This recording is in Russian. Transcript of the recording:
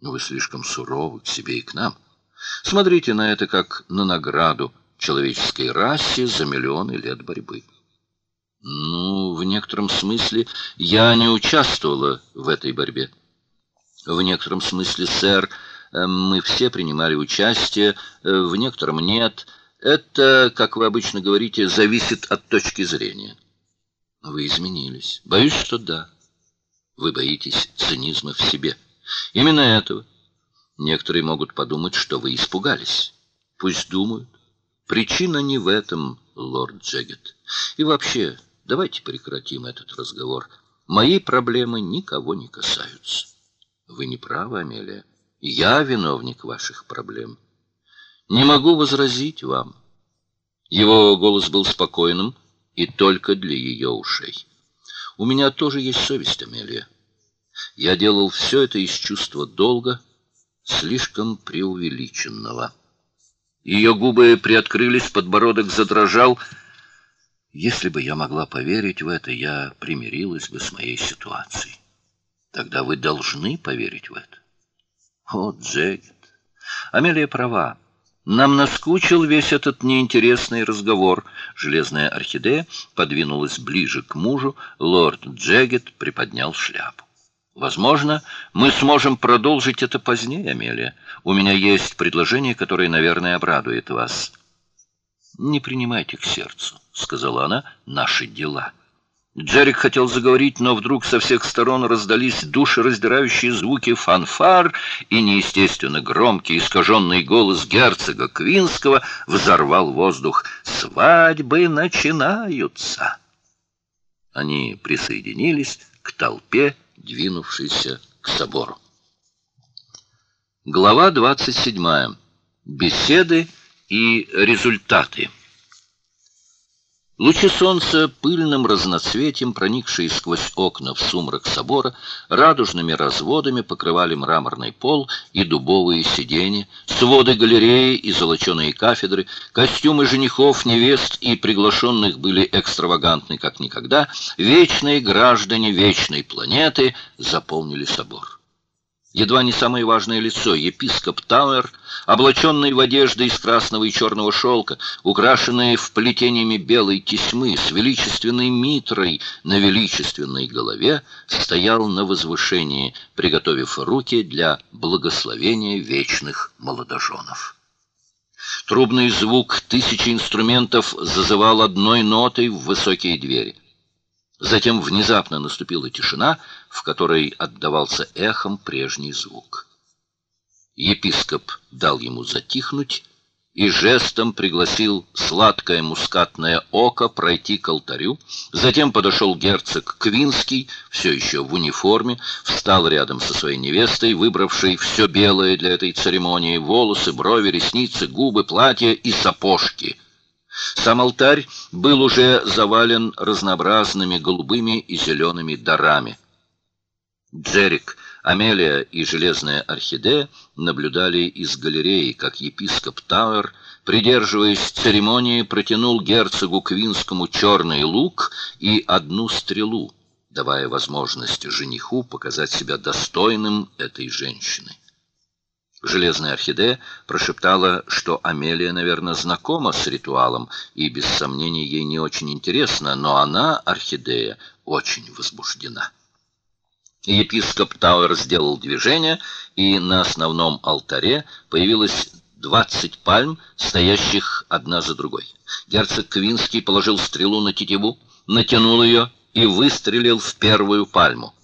Вы слишком суровы к себе и к нам. Смотрите на это как на награду человеческой расе за миллионы лет борьбы. Ну, в некотором смысле я не участвовала в этой борьбе. В некотором смысле, сэр, э, мы все принимали участие, э, в некотором нет. Это, как вы обычно говорите, зависит от точки зрения. Вы изменились. Боюсь, что да. Вы боитесь цинизма в себе. Именно этого. Некоторые могут подумать, что вы испугались. Пусть думают. Причина не в этом, лорд Джеггет. И вообще, давайте прекратим этот разговор. Мои проблемы никого не касаются. Вы не правы, Амелия. Я виновник ваших проблем. Не могу возразить вам. Его голос был спокойным и только для ее ушей. У меня тоже есть совесть, Амелия. Я делал все это из чувства долга, слишком преувеличенного. Ее губы приоткрылись, подбородок задрожал. Если бы я могла поверить в это, я примирилась бы с моей ситуацией. Тогда вы должны поверить в это. О, Джегет. Амелия права. Нам наскучил весь этот неинтересный разговор. Железная орхидея подвинулась ближе к мужу, лорд Джегет приподнял шляпу. Возможно, мы сможем продолжить это позднее, Амелия. У меня есть предложение, которое, наверное, обрадует вас. Не принимайте к сердцу, сказала она. Наши дела. Джерик хотел заговорить, но вдруг со всех сторон раздались душераздирающие звуки фанфар, и неестественно громкий искаженный голос герцога Квинского взорвал воздух. Свадьбы начинаются. Они присоединились к толпе, двинувшейся к собору. Глава 27. Беседы и результаты. Лучи солнца пыльным разноцветием, проникшие сквозь окна в сумрак собора, радужными разводами покрывали мраморный пол и дубовые сиденья, своды галереи и золоченые кафедры, костюмы женихов, невест и приглашенных были экстравагантны как никогда, вечные граждане вечной планеты заполнили собор. Едва не самое важное лицо, епископ Тауэр, облаченный в одежды из красного и черного шелка, украшенный вплетениями белой тесьмы, с величественной митрой на величественной голове, стоял на возвышении, приготовив руки для благословения вечных молодоженов. Трубный звук тысячи инструментов зазывал одной нотой в высокие двери. Затем внезапно наступила тишина, в которой отдавался эхом прежний звук. Епископ дал ему затихнуть и жестом пригласил сладкое мускатное око пройти к алтарю. Затем подошел герцог Квинский, все еще в униформе, встал рядом со своей невестой, выбравшей все белое для этой церемонии: волосы, брови, ресницы, губы, платье и сапожки. Сам алтарь был уже завален разнообразными голубыми и зелеными дарами. Джерик, Амелия и железная орхидея наблюдали из галереи, как епископ Тауэр, придерживаясь церемонии, протянул герцогу Квинскому черный лук и одну стрелу, давая возможность жениху показать себя достойным этой женщины. Железная орхидея прошептала, что Амелия, наверное, знакома с ритуалом, и без сомнения ей не очень интересно, но она, орхидея, очень возбуждена. Епископ Тауэр сделал движение, и на основном алтаре появилось двадцать пальм, стоящих одна за другой. Герцог Квинский положил стрелу на тетиву, натянул ее и выстрелил в первую пальму.